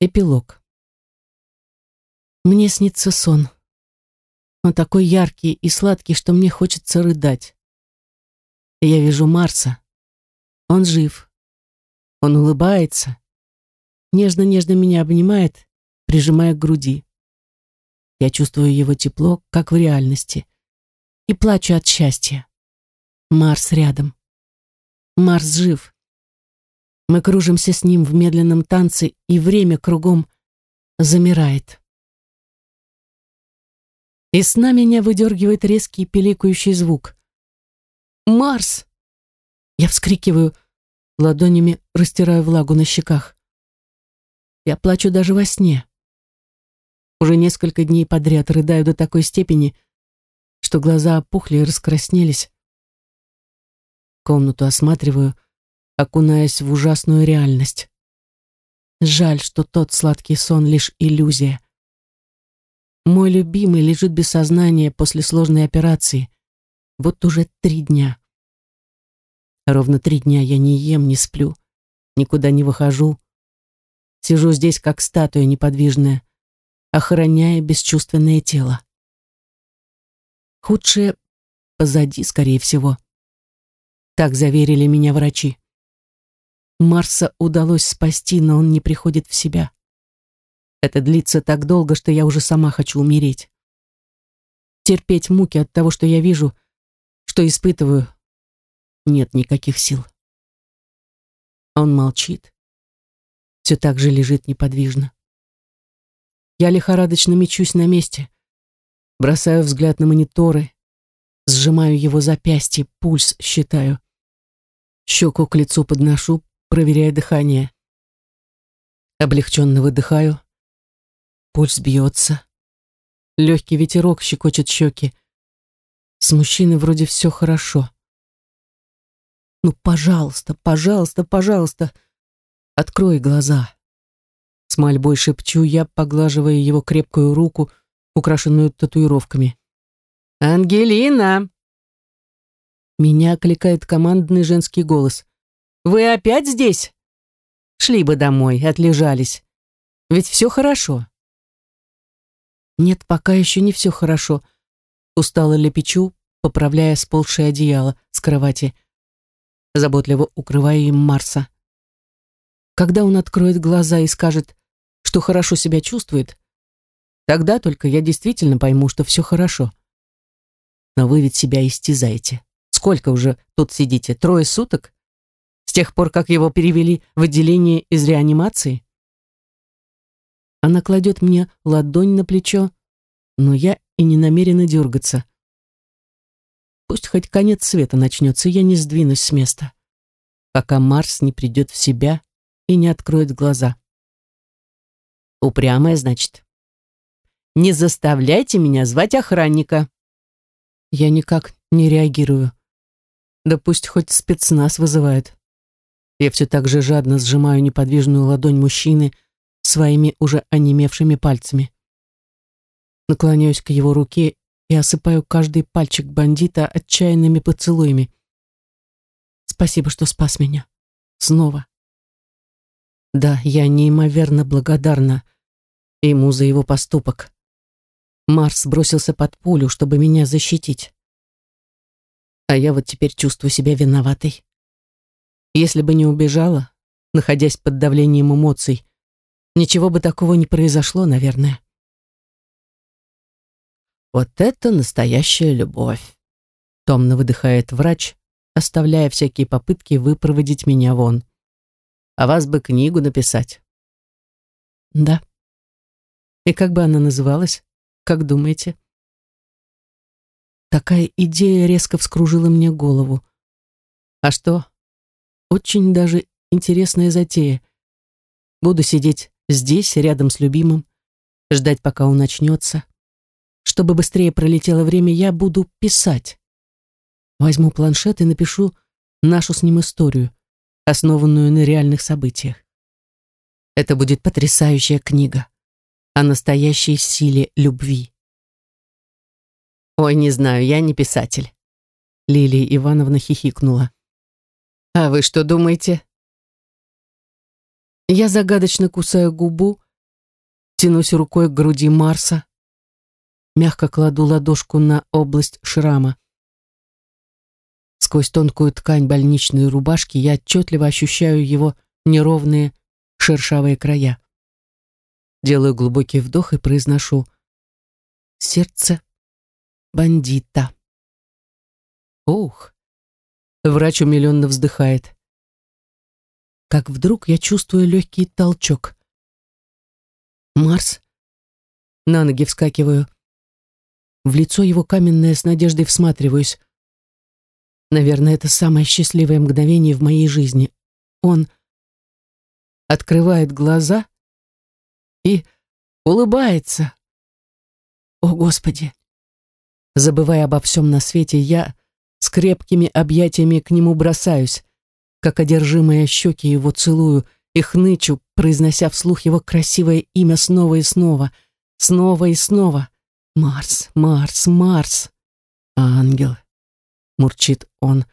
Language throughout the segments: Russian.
Эпилог. Мне снится сон. Он такой яркий и сладкий, что мне хочется рыдать. Я вижу Марса. Он жив. Он улыбается. Нежно-нежно меня обнимает, прижимая к груди. Я чувствую его тепло, как в реальности. И плачу от счастья. Марс рядом. Марс жив. Мы кружимся с ним в медленном танце, и время кругом замирает. Из сна меня выдергивает резкий пиликающий звук. «Марс!» Я вскрикиваю, ладонями растираю влагу на щеках. Я плачу даже во сне. Уже несколько дней подряд рыдаю до такой степени, что глаза опухли и раскраснелись. Комнату осматриваю, окунаясь в ужасную реальность. Жаль, что тот сладкий сон лишь иллюзия. Мой любимый лежит без сознания после сложной операции. Вот уже три дня. Ровно три дня я не ем, не сплю, никуда не выхожу. Сижу здесь, как статуя неподвижная, охраняя бесчувственное тело. Худшее позади, скорее всего. Так заверили меня врачи. Марса удалось спасти, но он не приходит в себя. Это длится так долго, что я уже сама хочу умереть. Терпеть муки от того, что я вижу, что испытываю, нет никаких сил. Он молчит, все так же лежит неподвижно. Я лихорадочно мечусь на месте, бросаю взгляд на мониторы, сжимаю его запястье, пульс считаю. Щеку к лицу подношу, проверяя дыхание. Облегченно выдыхаю. Пульс бьется. Легкий ветерок щекочет щеки. С мужчиной вроде все хорошо. Ну, пожалуйста, пожалуйста, пожалуйста, открой глаза. С мольбой шепчу я, поглаживая его крепкую руку, украшенную татуировками. «Ангелина!» Меня окликает командный женский голос. Вы опять здесь? Шли бы домой, отлежались. Ведь все хорошо. Нет, пока еще не все хорошо. Устало лепечу, поправляя сползшее одеяло с кровати. Заботливо укрывая им Марса. Когда он откроет глаза и скажет, что хорошо себя чувствует, тогда только я действительно пойму, что все хорошо. Но вы ведь себя истязаете. Сколько уже тут сидите? Трое суток? Тех пор, как его перевели в отделение из реанимации? Она кладет мне ладонь на плечо, но я и не намерена дергаться. Пусть хоть конец света начнется, я не сдвинусь с места, пока Марс не придет в себя и не откроет глаза. Упрямая, значит. Не заставляйте меня звать охранника. Я никак не реагирую. Да пусть хоть спецназ вызывает. Я все так же жадно сжимаю неподвижную ладонь мужчины своими уже онемевшими пальцами. Наклоняюсь к его руке и осыпаю каждый пальчик бандита отчаянными поцелуями. Спасибо, что спас меня. Снова. Да, я неимоверно благодарна ему за его поступок. Марс бросился под пулю, чтобы меня защитить. А я вот теперь чувствую себя виноватой. Если бы не убежала, находясь под давлением эмоций, ничего бы такого не произошло, наверное. Вот это настоящая любовь, томно выдыхает врач, оставляя всякие попытки выпроводить меня вон. А вас бы книгу написать. Да. И как бы она называлась? Как думаете? Такая идея резко вскружила мне голову. А что, очень даже интересная затея. Буду сидеть здесь, рядом с любимым, ждать, пока он начнется. Чтобы быстрее пролетело время, я буду писать. Возьму планшет и напишу нашу с ним историю, основанную на реальных событиях. Это будет потрясающая книга о настоящей силе любви. Ой, не знаю, я не писатель. Лилия Ивановна хихикнула. А вы что думаете? Я загадочно кусаю губу, Тянусь рукой к груди Марса. Мягко кладу ладошку на область шрама. Сквозь тонкую ткань больничной рубашки я отчетливо ощущаю его неровные шершавые края. Делаю глубокий вдох и произношу «Сердце бандита». Ух! Врач умиленно вздыхает. Как вдруг я чувствую легкий толчок. Марс. На ноги вскакиваю. В лицо его каменное с надеждой всматриваюсь. Наверное, это самое счастливое мгновение в моей жизни. Он открывает глаза и улыбается. О, Господи! Забывая обо всем на свете, я с крепкими объятиями к нему бросаюсь, как одержимая щеки его целую и хнычу, произнося вслух его красивое имя снова и снова, снова и снова. Марс, Марс, Марс. Ангел, мурчит он,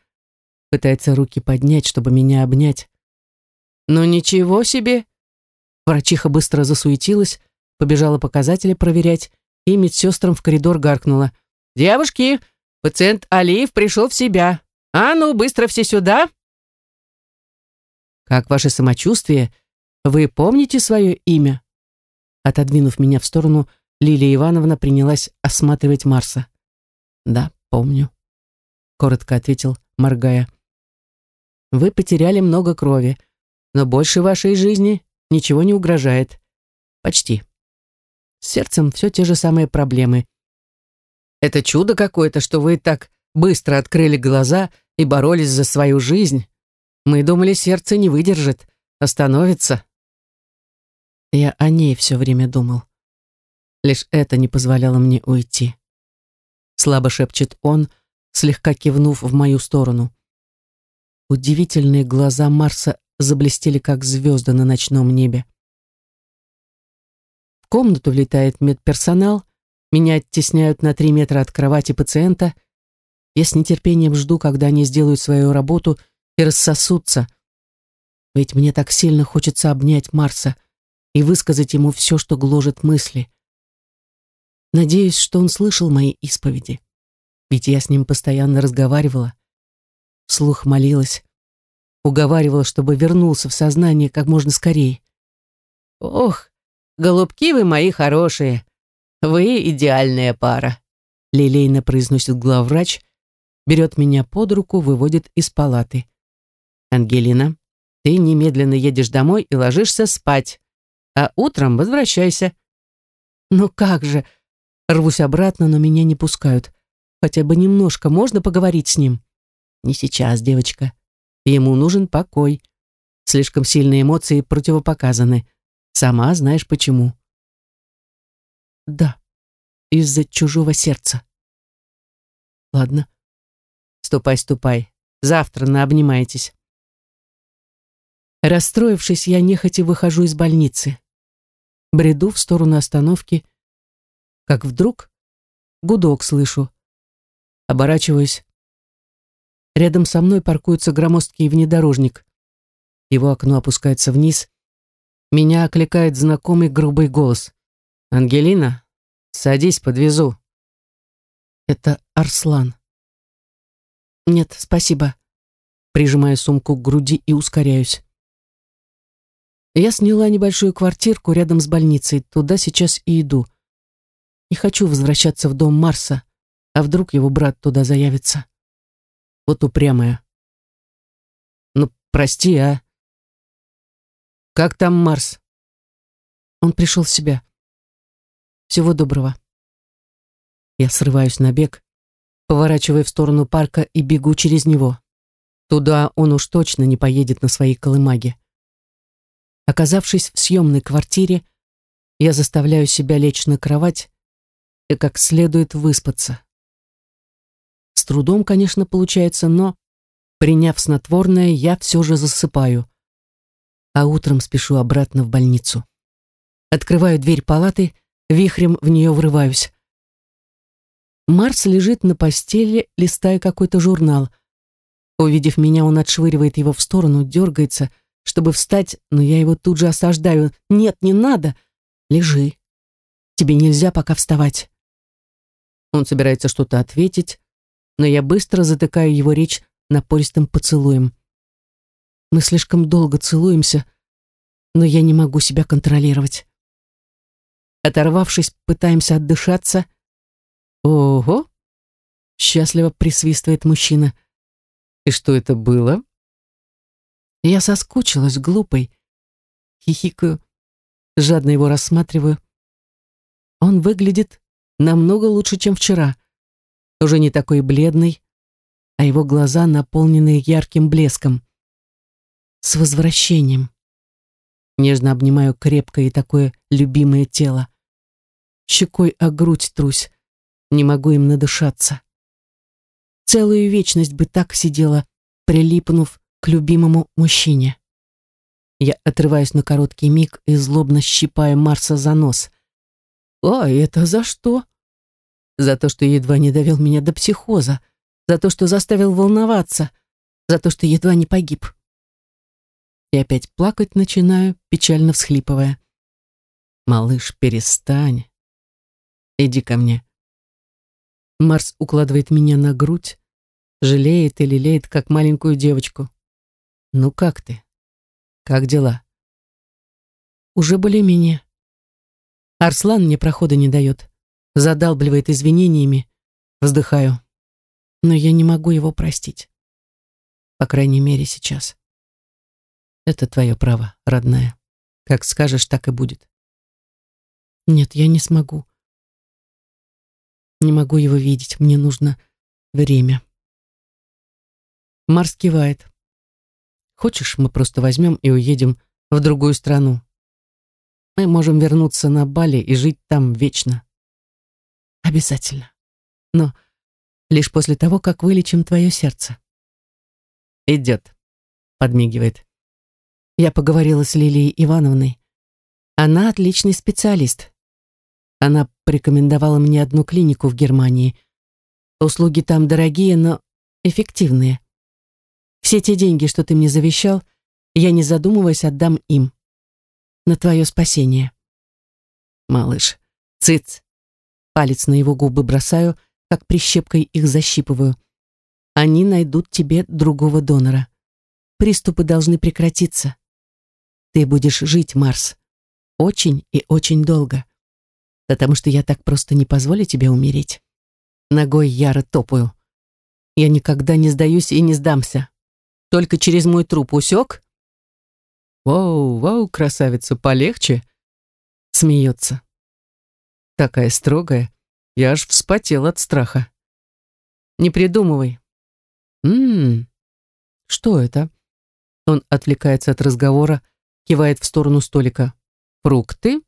пытается руки поднять, чтобы меня обнять. «Ну ничего себе!» Врачиха быстро засуетилась, побежала показатели проверять, и медсестрам в коридор гаркнула. «Девушки, пациент Алиев пришел в себя. А ну, быстро все сюда!» «Как ваше самочувствие? Вы помните свое имя?» Отодвинув меня в сторону, Лилия Ивановна принялась осматривать Марса. «Да, помню», — коротко ответил, моргая. «Вы потеряли много крови, но больше вашей жизни ничего не угрожает. Почти. С сердцем все те же самые проблемы. Это чудо какое-то, что вы так быстро открыли глаза и боролись за свою жизнь. Мы думали, сердце не выдержит, остановится. Я о ней все время думал. Лишь это не позволяло мне уйти. Слабо шепчет он, слегка кивнув в мою сторону. Удивительные глаза Марса заблестели, как звезды на ночном небе. В комнату влетает медперсонал, меня оттесняют на три метра от кровати пациента. Я с нетерпением жду, когда они сделают свою работу и рассосутся. Ведь мне так сильно хочется обнять Марса и высказать ему все, что гложет мысли. Надеюсь, что он слышал мои исповеди. Ведь я с ним постоянно разговаривала. Вслух молилась. Уговаривала, чтобы вернулся в сознание как можно скорее. «Ох, голубки вы мои хорошие! Вы идеальная пара!» Лилейно произносит главврач, берет меня под руку, выводит из палаты. «Ангелина, ты немедленно едешь домой и ложишься спать, а утром возвращайся». «Ну как же!» Рвусь обратно, но меня не пускают. Хотя бы немножко можно поговорить с ним? Не сейчас, девочка. Ему нужен покой. Слишком сильные эмоции противопоказаны. Сама знаешь почему. Да, из-за чужого сердца. Ладно. Ступай, ступай. Завтра наобнимайтесь. Расстроившись, я нехотя выхожу из больницы. Бреду в сторону остановки, как вдруг гудок слышу. Оборачиваюсь. Рядом со мной паркуется громоздкий внедорожник. Его окно опускается вниз. Меня окликает знакомый грубый голос. «Ангелина, садись, подвезу». Это Арслан. «Нет, спасибо». Прижимаю сумку к груди и ускоряюсь. Я сняла небольшую квартирку рядом с больницей. Туда сейчас и иду. Не хочу возвращаться в дом Марса, а вдруг его брат туда заявится. Вот упрямая. Ну, прости, а? Как там Марс? Он пришел в себя. Всего доброго. Я срываюсь на бег, поворачивая в сторону парка и бегу через него. Туда он уж точно не поедет на своей колымаге. Оказавшись в съемной квартире, я заставляю себя лечь на кровать и как следует выспаться. С трудом, конечно, получается, но, приняв снотворное, я все же засыпаю. А утром спешу обратно в больницу. Открываю дверь палаты, вихрем в нее врываюсь. Марс лежит на постели, листая какой-то журнал. Увидев меня, он отшвыривает его в сторону, дергается, чтобы встать, но я его тут же осаждаю. «Нет, не надо! Лежи. Тебе нельзя пока вставать. Он собирается что-то ответить, но я быстро затыкаю его речь напористым поцелуем. Мы слишком долго целуемся, но я не могу себя контролировать. Оторвавшись, пытаемся отдышаться. Ого! Счастливо присвистывает мужчина. И что это было? Я соскучилась, глупой. Хихикаю, жадно его рассматриваю. Он выглядит намного лучше, чем вчера. Уже не такой бледный, а его глаза наполнены ярким блеском. С возвращением. Нежно обнимаю крепкое и такое любимое тело. Щекой о грудь трусь, не могу им надышаться. Целую вечность бы так сидела, прилипнув к любимому мужчине. Я отрываюсь на короткий миг и злобно щипаю Марса за нос. «А это за что?» «За то, что едва не довел меня до психоза, за то, что заставил волноваться, за то, что едва не погиб». И опять плакать начинаю, печально всхлипывая. «Малыш, перестань. Иди ко мне». Марс укладывает меня на грудь, жалеет и лелеет, как маленькую девочку. «Ну как ты?» Как дела? Уже более-менее. Арслан мне прохода не дает. Задалбливает извинениями. Вздыхаю. Но я не могу его простить. По крайней мере, сейчас. Это твое право, родная. Как скажешь, так и будет. Нет, я не смогу. Не могу его видеть. Мне нужно время. Марс кивает. Хочешь, мы просто возьмем и уедем в другую страну? Мы можем вернуться на Бали и жить там вечно. Обязательно. Но лишь после того, как вылечим твое сердце. Идет, подмигивает. Я поговорила с Лилией Ивановной. Она отличный специалист. Она порекомендовала мне одну клинику в Германии. Услуги там дорогие, но эффективные. Все те деньги, что ты мне завещал, я, не задумываясь, отдам им. На твое спасение. Малыш, цыц. Палец на его губы бросаю, как прищепкой их защипываю. Они найдут тебе другого донора. Приступы должны прекратиться. Ты будешь жить, Марс. Очень и очень долго. Потому что я так просто не позволю тебе умереть. Ногой яро топаю. Я никогда не сдаюсь и не сдамся. Только через мой труп усек? Воу, воу, красавица, полегче. Смеется. Такая строгая. Я аж вспотел от страха. Не придумывай. Ммм, что это? Он отвлекается от разговора, кивает в сторону столика. Фрукты?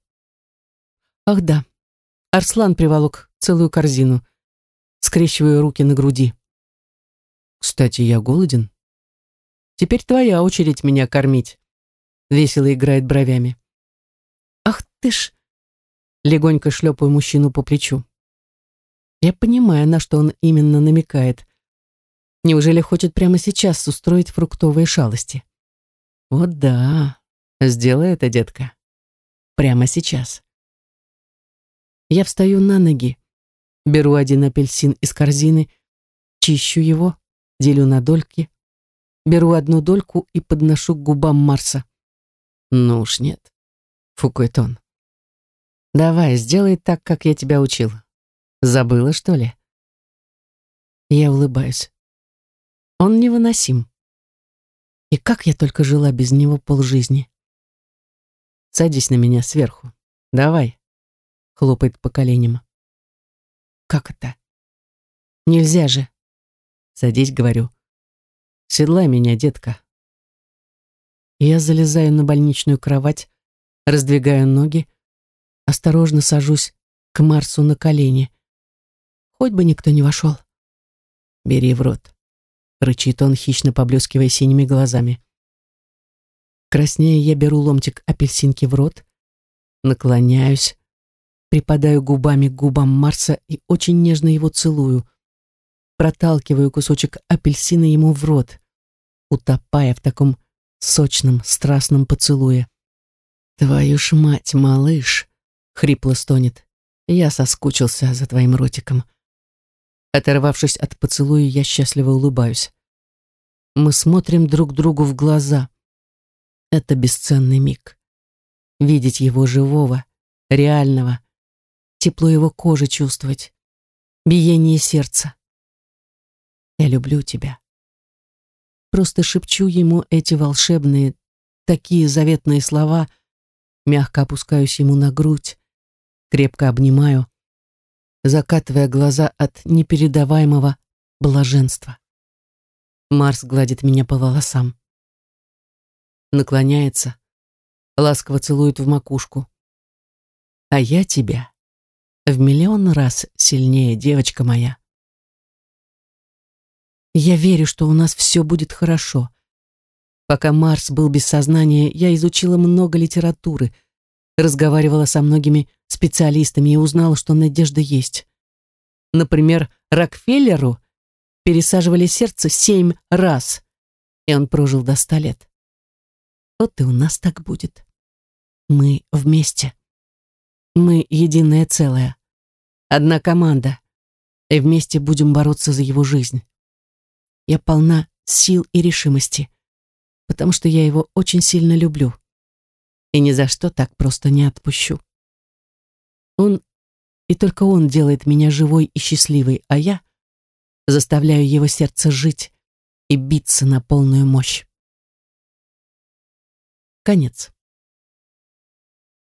Ах да, Арслан приволок целую корзину. Скрещиваю руки на груди. Кстати, я голоден. Теперь твоя очередь меня кормить. Весело играет бровями. Ах ты ж! Легонько шлепаю мужчину по плечу. Я понимаю, на что он именно намекает. Неужели хочет прямо сейчас устроить фруктовые шалости? Вот да, сделай это, детка. Прямо сейчас. Я встаю на ноги, беру один апельсин из корзины, чищу его, делю на дольки, Беру одну дольку и подношу к губам Марса. Ну уж нет. Фукает он. Давай, сделай так, как я тебя учил. Забыла, что ли? Я улыбаюсь. Он невыносим. И как я только жила без него полжизни. Садись на меня сверху. Давай. Хлопает по коленям. Как это? Нельзя же. Садись, говорю. Седлай меня, детка. Я залезаю на больничную кровать, раздвигаю ноги, осторожно сажусь к Марсу на колени. Хоть бы никто не вошел. Бери в рот. Рычит он, хищно поблескивая синими глазами. Краснея, я беру ломтик апельсинки в рот, наклоняюсь, припадаю губами к губам Марса и очень нежно его целую, проталкиваю кусочек апельсина ему в рот утопая в таком сочном, страстном поцелуе. «Твою ж мать, малыш!» хрипло стонет. Я соскучился за твоим ротиком. Оторвавшись от поцелуя, я счастливо улыбаюсь. Мы смотрим друг другу в глаза. Это бесценный миг. Видеть его живого, реального, тепло его кожи чувствовать, биение сердца. Я люблю тебя. Просто шепчу ему эти волшебные, такие заветные слова, мягко опускаюсь ему на грудь, крепко обнимаю, закатывая глаза от непередаваемого блаженства. Марс гладит меня по волосам. Наклоняется, ласково целует в макушку. А я тебя в миллион раз сильнее, девочка моя. Я верю, что у нас все будет хорошо. Пока Марс был без сознания, я изучила много литературы, разговаривала со многими специалистами и узнала, что надежда есть. Например, Рокфеллеру пересаживали сердце семь раз, и он прожил до ста лет. Вот и у нас так будет. Мы вместе. Мы единое целое. Одна команда. И вместе будем бороться за его жизнь. Я полна сил и решимости, потому что я его очень сильно люблю. И ни за что так просто не отпущу. Он и только он делает меня живой и счастливой, а я заставляю его сердце жить и биться на полную мощь. Конец.